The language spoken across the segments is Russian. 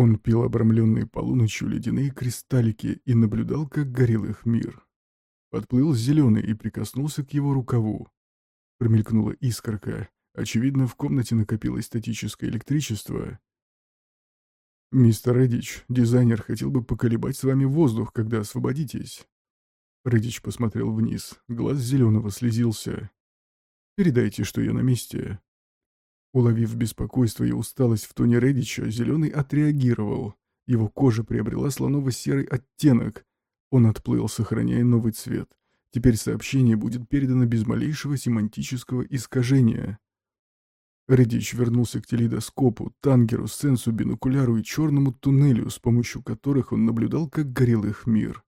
Он пил обрамленные полуночью ледяные кристаллики и наблюдал, как горел их мир. Подплыл зеленый и прикоснулся к его рукаву. Промелькнула искорка. Очевидно, в комнате накопилось статическое электричество. «Мистер Редич, дизайнер хотел бы поколебать с вами воздух, когда освободитесь». Редич посмотрел вниз. Глаз зеленого слезился. «Передайте, что я на месте». Уловив беспокойство и усталость в тоне Редича, Зеленый отреагировал. Его кожа приобрела слоново-серый оттенок. Он отплыл, сохраняя новый цвет. Теперь сообщение будет передано без малейшего семантического искажения. Редич вернулся к теледоскопу, тангеру, сенсу, бинокуляру и черному туннелю, с помощью которых он наблюдал, как горел их мир.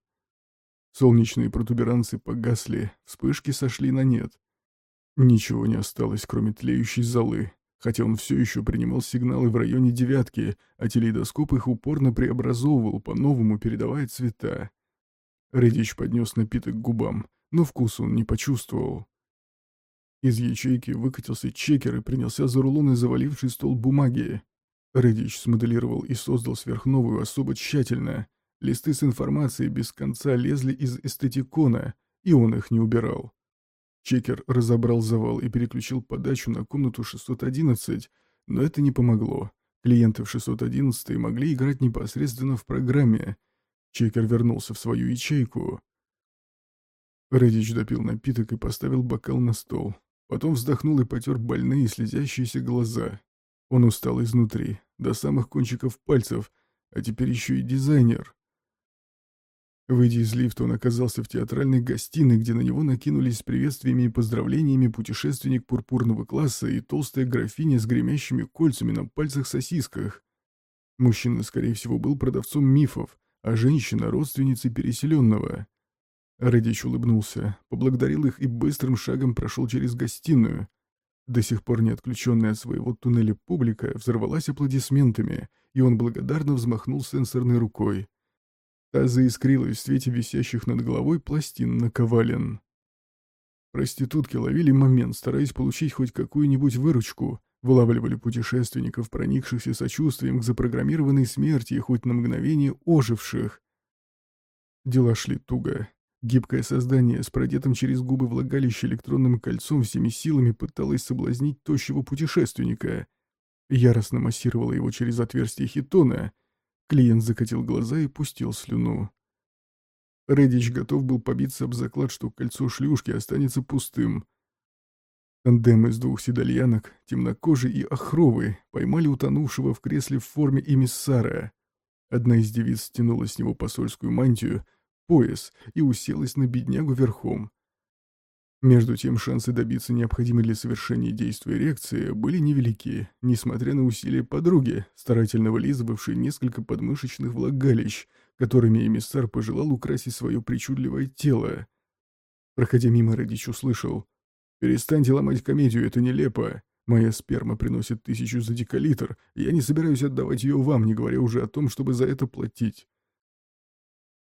Солнечные протуберанцы погасли, вспышки сошли на нет. Ничего не осталось, кроме тлеющей золы, хотя он все еще принимал сигналы в районе девятки, а теледоскоп их упорно преобразовывал, по-новому передавая цвета. Редич поднес напиток к губам, но вкус он не почувствовал. Из ячейки выкатился чекер и принялся за рулон и заваливший стол бумаги. Редич смоделировал и создал сверхновую особо тщательно. Листы с информацией без конца лезли из эстетикона, и он их не убирал. Чекер разобрал завал и переключил подачу на комнату 611, но это не помогло. Клиенты в 611 могли играть непосредственно в программе. Чекер вернулся в свою ячейку. Редич допил напиток и поставил бокал на стол. Потом вздохнул и потер больные слезящиеся глаза. Он устал изнутри, до самых кончиков пальцев, а теперь еще и дизайнер. Выйдя из лифта, он оказался в театральной гостиной, где на него накинулись с приветствиями и поздравлениями путешественник пурпурного класса и толстая графиня с гремящими кольцами на пальцах-сосисках. Мужчина, скорее всего, был продавцом мифов, а женщина — родственницей переселенного. Редич улыбнулся, поблагодарил их и быстрым шагом прошел через гостиную. До сих пор не отключенная от своего туннеля публика взорвалась аплодисментами, и он благодарно взмахнул сенсорной рукой. Та заискрилась в свете висящих над головой пластин наковален. Проститутки ловили момент, стараясь получить хоть какую-нибудь выручку, вылавливали путешественников, проникшихся сочувствием к запрограммированной смерти и хоть на мгновение оживших. Дела шли туго. Гибкое создание с продетым через губы влагалище электронным кольцом всеми силами пыталось соблазнить тощего путешественника. Яростно массировало его через отверстие хитона, Клиент закатил глаза и пустил слюну. Редич готов был побиться об заклад, что кольцо шлюшки останется пустым. Тандем из двух седальянок, темнокожий и охровый, поймали утонувшего в кресле в форме эмиссара. Одна из девиц стянула с него посольскую мантию, пояс и уселась на беднягу верхом. Между тем, шансы добиться необходимой для совершения действия эрекции были невелики, несмотря на усилия подруги, старательно вылизывавшей несколько подмышечных влагалищ, которыми эмиссар пожелал украсить свое причудливое тело. Проходя мимо, Радич услышал. «Перестаньте ломать комедию, это нелепо. Моя сперма приносит тысячу за декалитр, я не собираюсь отдавать ее вам, не говоря уже о том, чтобы за это платить.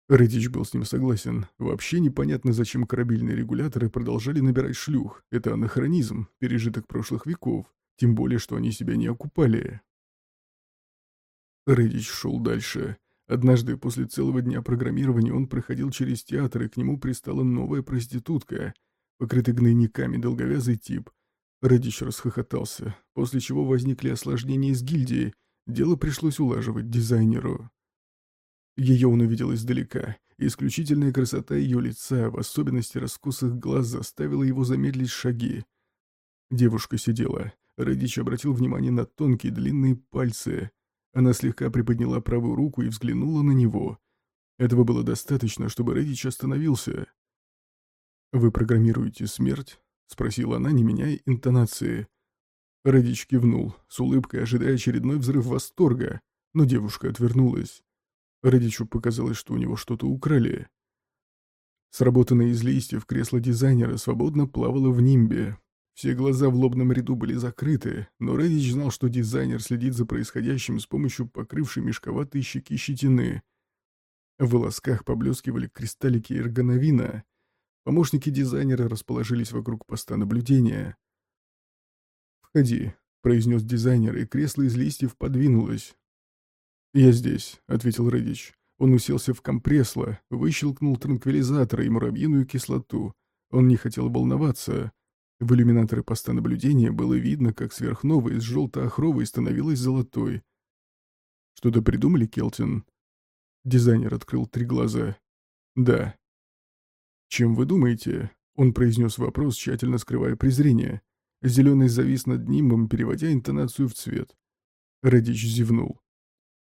Редич был с ним согласен. Вообще непонятно, зачем корабельные регуляторы продолжали набирать шлюх. Это анахронизм, пережиток прошлых веков. Тем более, что они себя не окупали. Редич шел дальше. Однажды после целого дня программирования он проходил через театр, и к нему пристала новая проститутка, покрытый гнойниками долговязый тип. Редич расхохотался, после чего возникли осложнения с гильдией. Дело пришлось улаживать дизайнеру. Ее он увидел издалека. Исключительная красота ее лица, в особенности раскосых глаз, заставила его замедлить шаги. Девушка сидела. Радич обратил внимание на тонкие длинные пальцы. Она слегка приподняла правую руку и взглянула на него. Этого было достаточно, чтобы Редич остановился. «Вы программируете смерть?» — спросила она, не меняя интонации. Редич кивнул, с улыбкой ожидая очередной взрыв восторга, но девушка отвернулась. Радичу показалось, что у него что-то украли. Сработанное из листьев кресло дизайнера свободно плавало в нимбе. Все глаза в лобном ряду были закрыты, но Редич знал, что дизайнер следит за происходящим с помощью покрывшей мешковатой щеки щетины. В волосках поблескивали кристаллики эргоновина. Помощники дизайнера расположились вокруг поста наблюдения. «Входи», — произнес дизайнер, и кресло из листьев подвинулось. «Я здесь», — ответил Редич. Он уселся в компресло, выщелкнул транквилизатор и муравьиную кислоту. Он не хотел волноваться. В иллюминаторы поста наблюдения было видно, как сверхновая из желто-охровой становилась золотой. «Что-то придумали, Келтин?» Дизайнер открыл три глаза. «Да». «Чем вы думаете?» Он произнес вопрос, тщательно скрывая презрение. Зеленый завис над ним, переводя интонацию в цвет. Радич зевнул.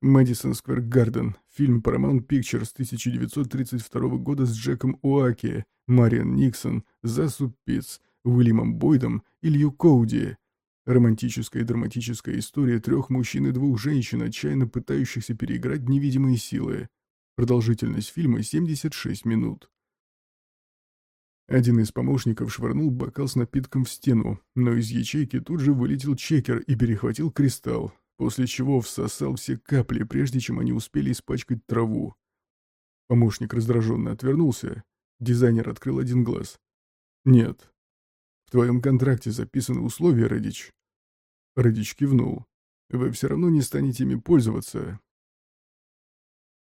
«Мэдисон Сквер Гарден», фильм Paramount Pictures 1932 года с Джеком Уаки, Мариан Никсон, Засу Питц, Уильямом Бойдом и Лью Коуди. Романтическая и драматическая история трех мужчин и двух женщин, отчаянно пытающихся переиграть невидимые силы. Продолжительность фильма 76 минут. Один из помощников швырнул бокал с напитком в стену, но из ячейки тут же вылетел чекер и перехватил кристалл, после чего всосал все капли, прежде чем они успели испачкать траву. Помощник раздраженно отвернулся. Дизайнер открыл один глаз. «Нет. В твоем контракте записаны условия, Радич». Радич кивнул. «Вы все равно не станете ими пользоваться».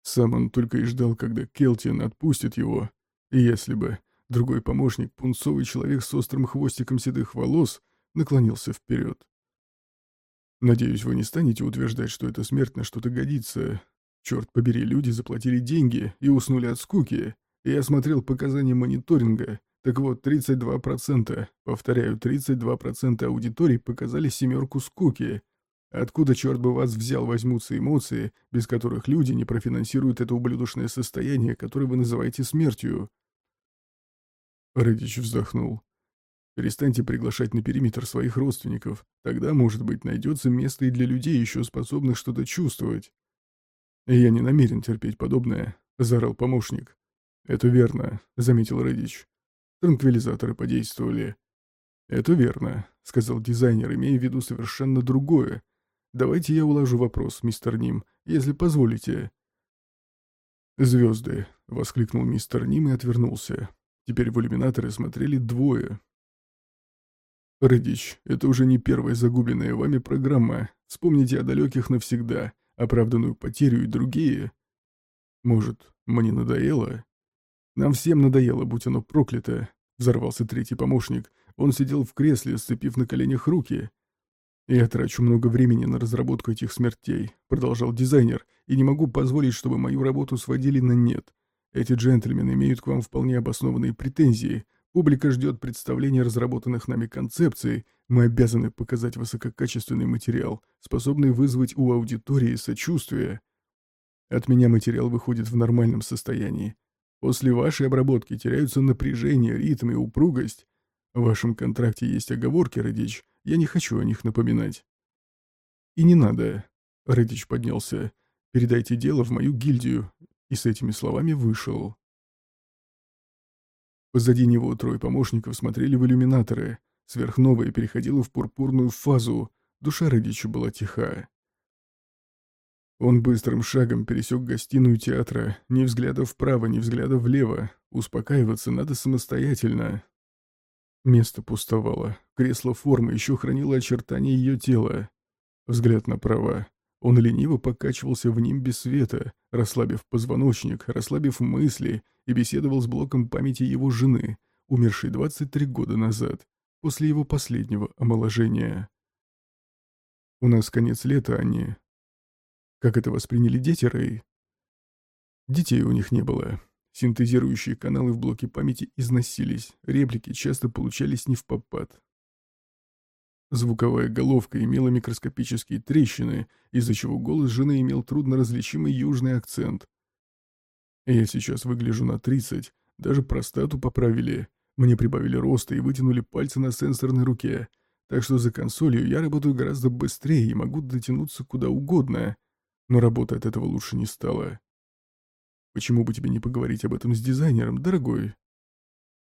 Сам он только и ждал, когда Келтин отпустит его. Если бы другой помощник, пунцовый человек с острым хвостиком седых волос, наклонился вперед. Надеюсь, вы не станете утверждать, что эта смерть на что-то годится. Черт побери, люди заплатили деньги и уснули от скуки. Я смотрел показания мониторинга. Так вот, 32%, повторяю, 32% аудитории показали семерку скуки. Откуда, черт бы вас взял, возьмутся эмоции, без которых люди не профинансируют это ублюдочное состояние, которое вы называете смертью? Редич вздохнул. Перестаньте приглашать на периметр своих родственников. Тогда, может быть, найдется место и для людей, еще способных что-то чувствовать. Я не намерен терпеть подобное, — заорал помощник. Это верно, — заметил Редич. Транквилизаторы подействовали. Это верно, — сказал дизайнер, имея в виду совершенно другое. Давайте я уложу вопрос, мистер Ним, если позволите. «Звезды!» — воскликнул мистер Ним и отвернулся. Теперь в иллюминаторы смотрели двое, Радич, это уже не первая загубленная вами программа. Вспомните о далеких навсегда, оправданную потерю и другие. Может, мне надоело? Нам всем надоело, будь оно проклято. Взорвался третий помощник. Он сидел в кресле, сцепив на коленях руки. «Я трачу много времени на разработку этих смертей», — продолжал дизайнер, «и не могу позволить, чтобы мою работу сводили на нет. Эти джентльмены имеют к вам вполне обоснованные претензии, Публика ждет представления разработанных нами концепций. Мы обязаны показать высококачественный материал, способный вызвать у аудитории сочувствие. От меня материал выходит в нормальном состоянии. После вашей обработки теряются напряжение, ритм и упругость. В вашем контракте есть оговорки, Радич. Я не хочу о них напоминать. И не надо. Радич поднялся. Передайте дело в мою гильдию. И с этими словами вышел. Позади него трое помощников смотрели в иллюминаторы. Сверхновая переходила в пурпурную фазу. Душа Редича была тиха. Он быстрым шагом пересек гостиную театра. Ни взгляда вправо, ни взгляда влево. Успокаиваться надо самостоятельно. Место пустовало. Кресло формы еще хранило очертания ее тела. Взгляд направо. Он лениво покачивался в ним без света, расслабив позвоночник, расслабив мысли, и беседовал с блоком памяти его жены, умершей 23 года назад, после его последнего омоложения. «У нас конец лета, они...» Как это восприняли дети, Рэй? Детей у них не было. Синтезирующие каналы в блоке памяти износились, реплики часто получались не в попад. Звуковая головка имела микроскопические трещины, из-за чего голос жены имел трудноразличимый южный акцент. Я сейчас выгляжу на 30, даже простату поправили. Мне прибавили роста и вытянули пальцы на сенсорной руке. Так что за консолью я работаю гораздо быстрее и могу дотянуться куда угодно. Но работа от этого лучше не стала. Почему бы тебе не поговорить об этом с дизайнером, дорогой?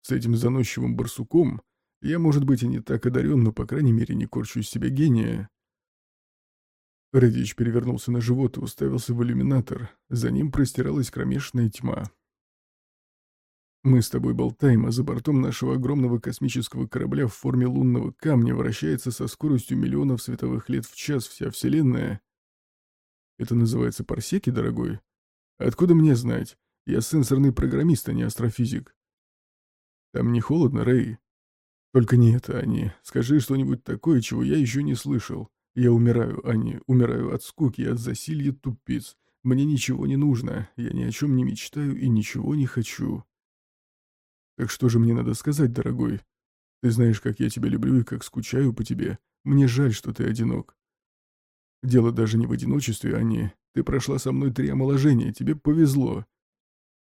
С этим заносчивым барсуком я, может быть, и не так одарен, но, по крайней мере, не корчу из себя гения. Редич перевернулся на живот и уставился в иллюминатор. За ним простиралась кромешная тьма. Мы с тобой болтаем, а за бортом нашего огромного космического корабля в форме лунного камня вращается со скоростью миллионов световых лет в час вся Вселенная. Это называется парсеки, дорогой? Откуда мне знать? Я сенсорный программист, а не астрофизик. Там не холодно, Рэй? Только не это, Ани. Скажи что-нибудь такое, чего я еще не слышал. Я умираю, Ани, умираю от скуки, от засилья тупиц. Мне ничего не нужно, я ни о чем не мечтаю и ничего не хочу. Так что же мне надо сказать, дорогой? Ты знаешь, как я тебя люблю и как скучаю по тебе. Мне жаль, что ты одинок. Дело даже не в одиночестве, Ани. Ты прошла со мной три омоложения, тебе повезло.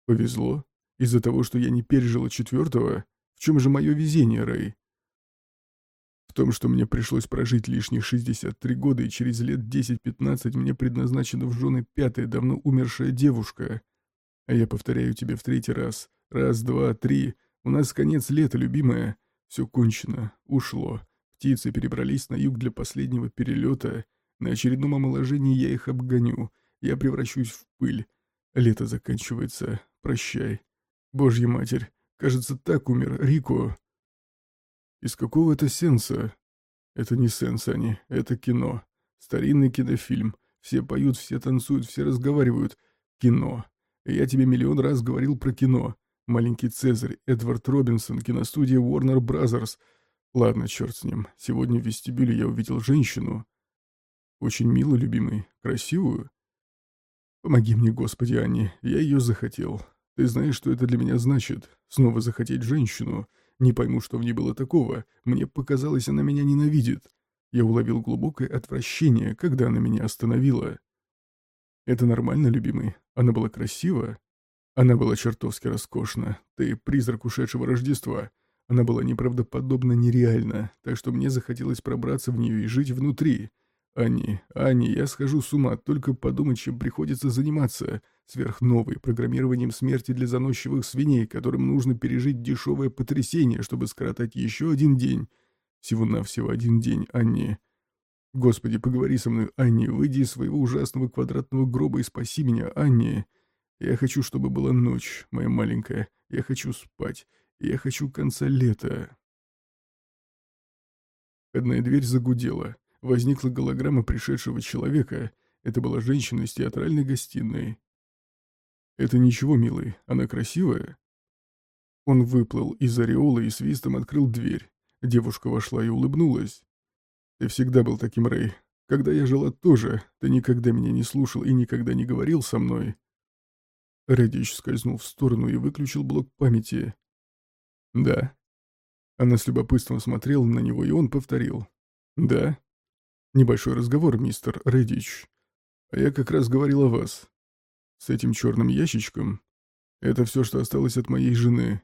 Повезло? Из-за того, что я не пережила четвертого? В чем же мое везение, Рэй? В том, что мне пришлось прожить лишних 63 года, и через лет 10-15 мне предназначена в жены пятая, давно умершая девушка. А я повторяю тебе в третий раз. Раз, два, три. У нас конец лета, любимая. Все кончено. Ушло. Птицы перебрались на юг для последнего перелета. На очередном омоложении я их обгоню. Я превращусь в пыль. Лето заканчивается. Прощай. Божья матерь. Кажется, так умер Рико. Из какого это сенса? Это не сенс, они. Это кино. Старинный кинофильм. Все поют, все танцуют, все разговаривают. Кино. Я тебе миллион раз говорил про кино. Маленький Цезарь, Эдвард Робинсон, киностудия Warner Brothers. Ладно, черт с ним. Сегодня в вестибюле я увидел женщину. Очень мило, любимый. Красивую. Помоги мне, Господи, Анни. Я ее захотел. Ты знаешь, что это для меня значит? Снова захотеть женщину. Не пойму, что в ней было такого. Мне показалось, она меня ненавидит. Я уловил глубокое отвращение, когда она меня остановила. Это нормально, любимый? Она была красива? Она была чертовски роскошна. Ты призрак ушедшего Рождества. Она была неправдоподобно нереальна, так что мне захотелось пробраться в нее и жить внутри. Ани, Ани, я схожу с ума, только подумать, чем приходится заниматься. Сверхновой, программированием смерти для заносчивых свиней, которым нужно пережить дешевое потрясение, чтобы скоротать еще один день. Всего-навсего один день, Анни. Господи, поговори со мной, Анни, выйди из своего ужасного квадратного гроба и спаси меня, Анни. Я хочу, чтобы была ночь, моя маленькая. Я хочу спать. Я хочу конца лета. Одна дверь загудела. Возникла голограмма пришедшего человека. Это была женщина из театральной гостиной. «Это ничего, милый. Она красивая?» Он выплыл из ореола и свистом открыл дверь. Девушка вошла и улыбнулась. «Ты всегда был таким, Рэй. Когда я жила тоже, ты никогда меня не слушал и никогда не говорил со мной. Редич скользнул в сторону и выключил блок памяти. «Да». Она с любопытством смотрела на него, и он повторил. «Да». «Небольшой разговор, мистер Редич. А я как раз говорил о вас. С этим черным ящичком. Это все, что осталось от моей жены.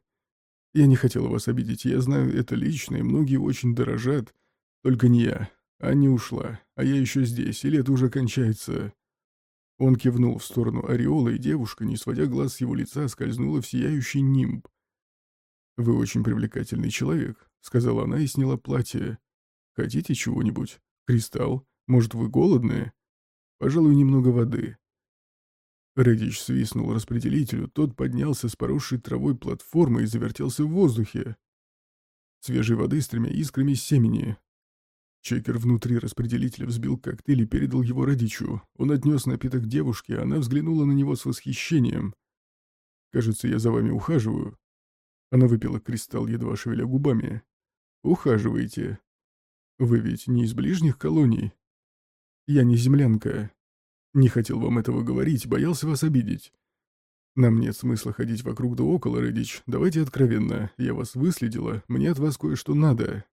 Я не хотела вас обидеть, я знаю это лично, и многие очень дорожат. Только не я. Анни ушла, а я еще здесь, и лето уже кончается. Он кивнул в сторону ореола, и девушка, не сводя глаз с его лица, скользнула в сияющий нимб. «Вы очень привлекательный человек», — сказала она и сняла платье. «Хотите чего-нибудь? Кристалл? Может, вы голодные? Пожалуй, немного воды». Редич свистнул распределителю, тот поднялся с поросшей травой платформы и завертелся в воздухе. Свежей воды с тремя искрами семени, Чекер внутри распределителя взбил коктейль и передал его родичу. Он отнес напиток девушке, она взглянула на него с восхищением. «Кажется, я за вами ухаживаю». Она выпила кристалл, едва шевеля губами. «Ухаживаете. Вы ведь не из ближних колоний?» «Я не землянка. Не хотел вам этого говорить, боялся вас обидеть. Нам нет смысла ходить вокруг да около, Редич. Давайте откровенно. Я вас выследила, мне от вас кое-что надо.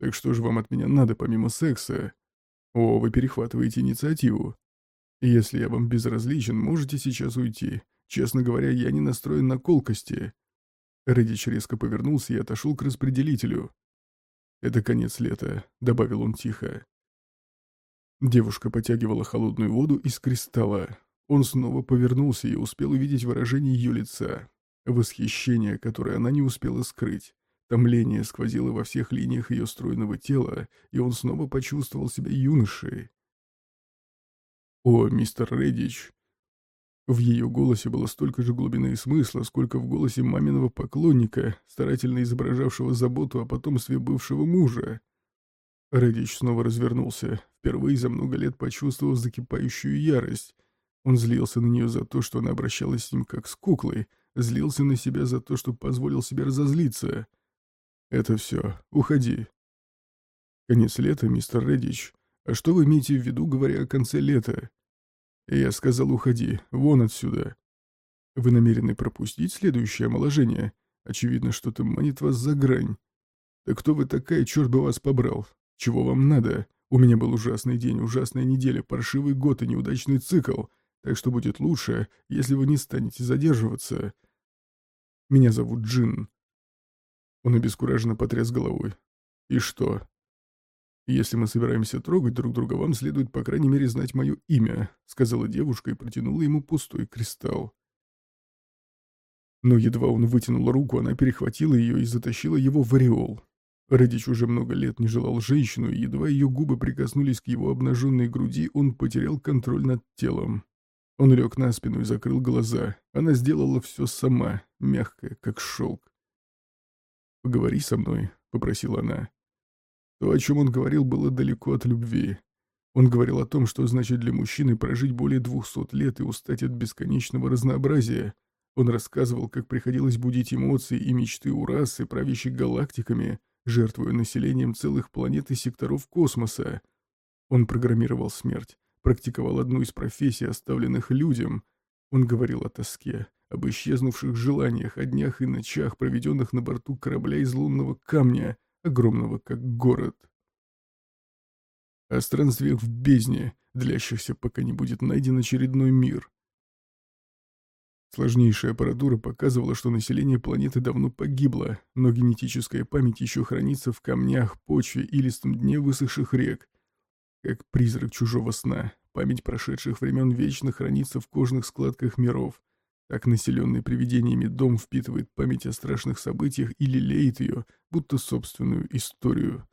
Так что же вам от меня надо помимо секса? О, вы перехватываете инициативу. Если я вам безразличен, можете сейчас уйти. Честно говоря, я не настроен на колкости. Редич резко повернулся и отошел к распределителю. «Это конец лета», — добавил он тихо. Девушка потягивала холодную воду из кристалла. Он снова повернулся и успел увидеть выражение ее лица. Восхищение, которое она не успела скрыть. Томление сквозило во всех линиях ее стройного тела, и он снова почувствовал себя юношей. «О, мистер Редич!» В ее голосе было столько же глубины и смысла, сколько в голосе маминого поклонника, старательно изображавшего заботу о потомстве бывшего мужа. Редич снова развернулся. впервые за много лет почувствовав закипающую ярость. Он злился на нее за то, что она обращалась с ним как с куклой, злился на себя за то, что позволил себе разозлиться. «Это все. Уходи». «Конец лета, мистер Реддич. А что вы имеете в виду, говоря о конце лета?» «Я сказал, уходи. Вон отсюда». «Вы намерены пропустить следующее омоложение? Очевидно, что-то манит вас за грань. Да кто вы такая, черт бы вас побрал? Чего вам надо? У меня был ужасный день, ужасная неделя, паршивый год и неудачный цикл, так что будет лучше, если вы не станете задерживаться. Меня зовут Джин». Он обескураженно потряс головой. «И что?» «Если мы собираемся трогать друг друга, вам следует, по крайней мере, знать мое имя», — сказала девушка и протянула ему пустой кристалл. Но едва он вытянул руку, она перехватила ее и затащила его в ореол. Редич уже много лет не желал женщину, и едва ее губы прикоснулись к его обнаженной груди, он потерял контроль над телом. Он лег на спину и закрыл глаза. Она сделала все сама, мягкая, как шелк. «Поговори со мной», — попросила она. То, о чем он говорил, было далеко от любви. Он говорил о том, что значит для мужчины прожить более двухсот лет и устать от бесконечного разнообразия, он рассказывал, как приходилось будить эмоции и мечты у расы, правящих галактиками, жертвуя населением целых планет и секторов космоса. Он программировал смерть, практиковал одну из профессий, оставленных людям. Он говорил о тоске, об исчезнувших желаниях, о днях и ночах, проведенных на борту корабля из лунного камня, огромного как город. О странствиях в бездне, длящихся, пока не будет найден очередной мир. Сложнейшая аппаратура показывала, что население планеты давно погибло, но генетическая память еще хранится в камнях, почве и листом дне высохших рек. Как призрак чужого сна, память прошедших времен вечно хранится в кожных складках миров. Так населенный привидениями дом впитывает память о страшных событиях и лелеет ее, будто собственную историю.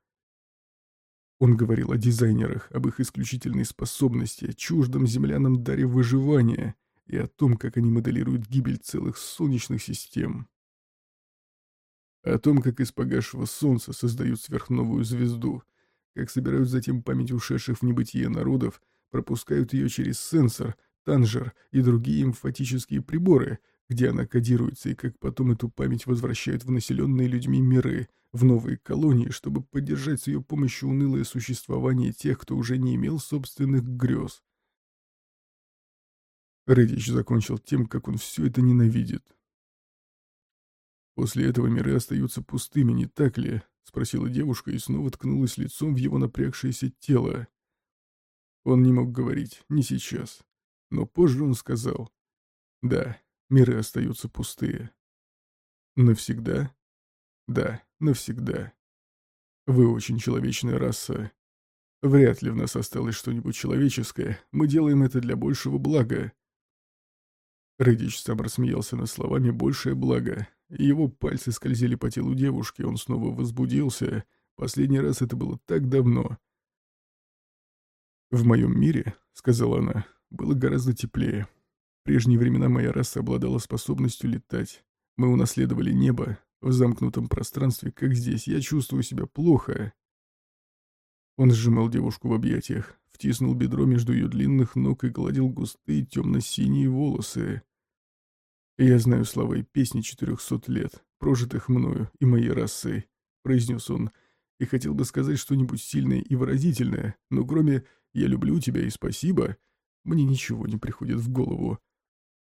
Он говорил о дизайнерах, об их исключительной способности, чуждом землянам даре выживания — и о том, как они моделируют гибель целых солнечных систем. О том, как из погасшего солнца создают сверхновую звезду, как собирают затем память ушедших в небытие народов, пропускают ее через сенсор, танжер и другие эмфатические приборы, где она кодируется, и как потом эту память возвращают в населенные людьми миры, в новые колонии, чтобы поддержать с ее помощью унылое существование тех, кто уже не имел собственных грез. Редич закончил тем, как он все это ненавидит. «После этого миры остаются пустыми, не так ли?» — спросила девушка и снова ткнулась лицом в его напрягшееся тело. Он не мог говорить, не сейчас. Но позже он сказал. «Да, миры остаются пустые». «Навсегда?» «Да, навсегда. Вы очень человечная раса. Вряд ли в нас осталось что-нибудь человеческое. Мы делаем это для большего блага. Редич сам рассмеялся над словами «большее благо». Его пальцы скользили по телу девушки, он снова возбудился. Последний раз это было так давно. «В моем мире», — сказала она, — «было гораздо теплее. В прежние времена моя раса обладала способностью летать. Мы унаследовали небо. В замкнутом пространстве, как здесь, я чувствую себя плохо». Он сжимал девушку в объятиях, втиснул бедро между ее длинных ног и гладил густые темно-синие волосы. «Я знаю слова и песни четырехсот лет, прожитых мною и моей расой», — произнес он, и хотел бы сказать что-нибудь сильное и выразительное, но кроме «я люблю тебя» и «спасибо» мне ничего не приходит в голову.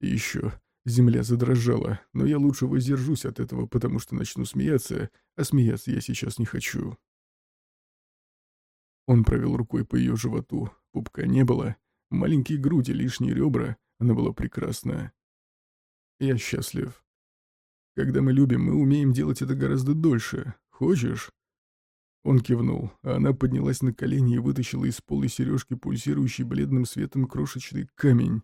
И еще земля задрожала, но я лучше воздержусь от этого, потому что начну смеяться, а смеяться я сейчас не хочу. Он провел рукой по ее животу, пупка не было, маленькие груди, лишние ребра, она была прекрасная. Я счастлив. Когда мы любим, мы умеем делать это гораздо дольше. Хочешь?» Он кивнул, а она поднялась на колени и вытащила из полой сережки пульсирующий бледным светом крошечный камень.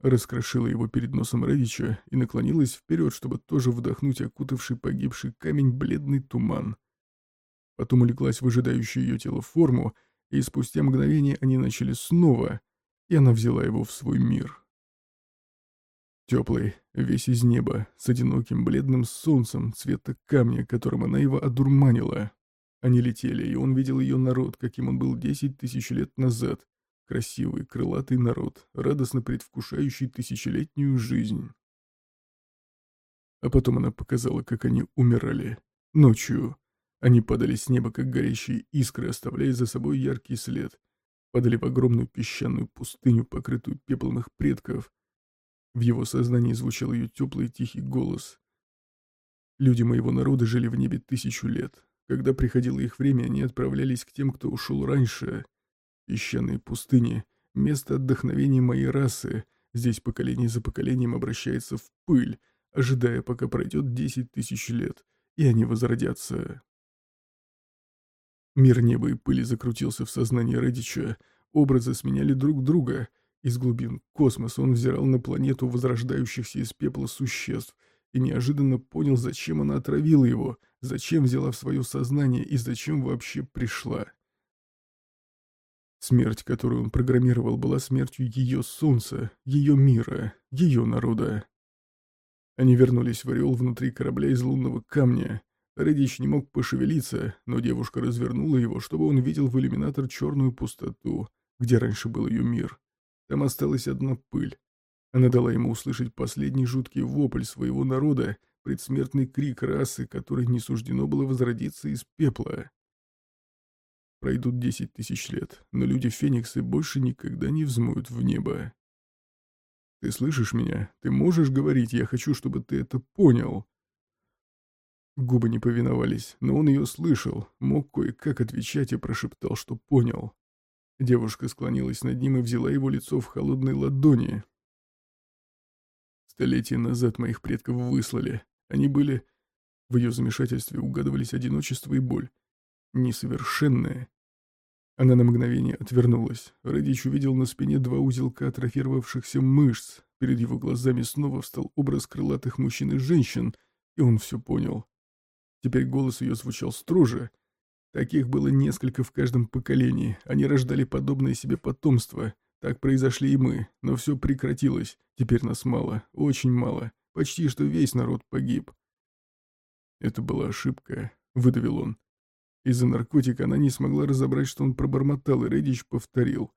Раскрошила его перед носом Редича и наклонилась вперед, чтобы тоже вдохнуть окутавший погибший камень бледный туман. Потом улеглась в ожидающую ее тело форму, и спустя мгновение они начали снова, и она взяла его в свой мир. Теплый, весь из неба, с одиноким бледным солнцем цвета камня, которым она его одурманила. Они летели, и он видел ее народ, каким он был десять тысяч лет назад. Красивый, крылатый народ, радостно предвкушающий тысячелетнюю жизнь. А потом она показала, как они умирали. Ночью. Они падали с неба, как горящие искры, оставляя за собой яркий след. Падали в огромную песчаную пустыню, покрытую пеплом их предков. В его сознании звучал ее теплый тихий голос. Люди моего народа жили в небе тысячу лет. Когда приходило их время, они отправлялись к тем, кто ушел раньше. Песчаные пустыни — место отдохновения моей расы. Здесь поколение за поколением обращается в пыль, ожидая, пока пройдет десять тысяч лет, и они возродятся. Мир неба и пыли закрутился в сознании Редича, образы сменяли друг друга. Из глубин космоса он взирал на планету возрождающихся из пепла существ и неожиданно понял, зачем она отравила его, зачем взяла в свое сознание и зачем вообще пришла. Смерть, которую он программировал, была смертью ее солнца, ее мира, ее народа. Они вернулись в ореол внутри корабля из лунного камня, Редич не мог пошевелиться, но девушка развернула его, чтобы он видел в иллюминатор черную пустоту, где раньше был ее мир. Там осталась одна пыль. Она дала ему услышать последний жуткий вопль своего народа, предсмертный крик расы, которой не суждено было возродиться из пепла. Пройдут десять тысяч лет, но люди Фениксы больше никогда не взмоют в небо. Ты слышишь меня? Ты можешь говорить? Я хочу, чтобы ты это понял. Губы не повиновались, но он ее слышал, мог кое-как отвечать и прошептал, что понял. Девушка склонилась над ним и взяла его лицо в холодной ладони. Столетия назад моих предков выслали. Они были... В ее замешательстве угадывались одиночество и боль. Несовершенные. Она на мгновение отвернулась. Радич увидел на спине два узелка атрофировавшихся мышц. Перед его глазами снова встал образ крылатых мужчин и женщин, и он все понял. Теперь голос ее звучал строже. Таких было несколько в каждом поколении. Они рождали подобное себе потомство. Так произошли и мы. Но все прекратилось. Теперь нас мало. Очень мало. Почти что весь народ погиб. Это была ошибка, выдавил он. Из-за наркотика она не смогла разобрать, что он пробормотал, и Редич повторил.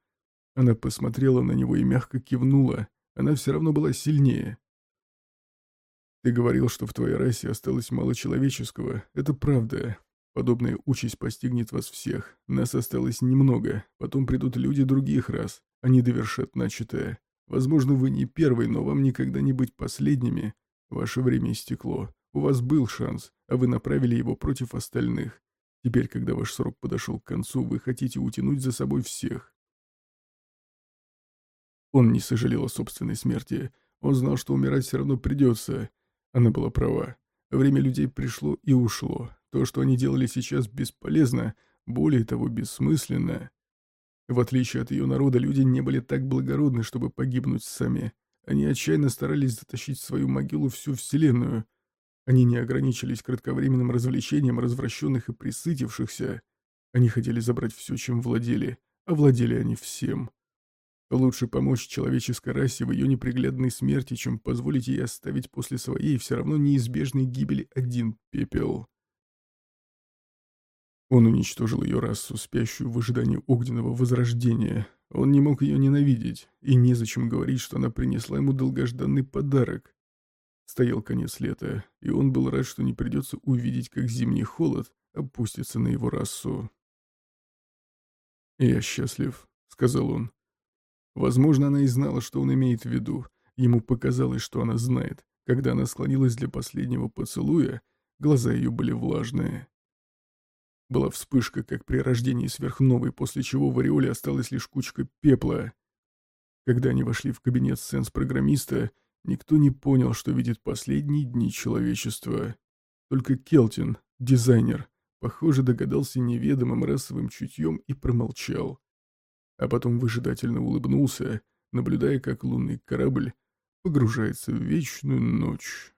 Она посмотрела на него и мягко кивнула. Она все равно была сильнее. Ты говорил, что в твоей расе осталось мало человеческого. Это правда. Подобная участь постигнет вас всех. Нас осталось немного. Потом придут люди других рас. Они довершат начатое. Возможно, вы не первый, но вам никогда не быть последними. Ваше время истекло. У вас был шанс, а вы направили его против остальных. Теперь, когда ваш срок подошел к концу, вы хотите утянуть за собой всех. Он не сожалел о собственной смерти. Он знал, что умирать все равно придется. Она была права. Время людей пришло и ушло. То, что они делали сейчас, бесполезно, более того, бессмысленно. В отличие от ее народа, люди не были так благородны, чтобы погибнуть сами. Они отчаянно старались затащить в свою могилу всю Вселенную. Они не ограничились кратковременным развлечением развращенных и присытившихся. Они хотели забрать все, чем владели, а владели они всем. Лучше помочь человеческой расе в ее неприглядной смерти, чем позволить ей оставить после своей все равно неизбежной гибели один пепел. Он уничтожил ее расу, спящую в ожидании огненного возрождения. Он не мог ее ненавидеть, и незачем говорить, что она принесла ему долгожданный подарок. Стоял конец лета, и он был рад, что не придется увидеть, как зимний холод опустится на его расу. «Я счастлив», — сказал он. Возможно, она и знала, что он имеет в виду. Ему показалось, что она знает. Когда она склонилась для последнего поцелуя, глаза ее были влажные. Была вспышка, как при рождении сверхновой, после чего в ореоле осталась лишь кучка пепла. Когда они вошли в кабинет сенс-программиста, никто не понял, что видит последние дни человечества. Только Келтин, дизайнер, похоже, догадался неведомым расовым чутьем и промолчал а потом выжидательно улыбнулся, наблюдая, как лунный корабль погружается в вечную ночь.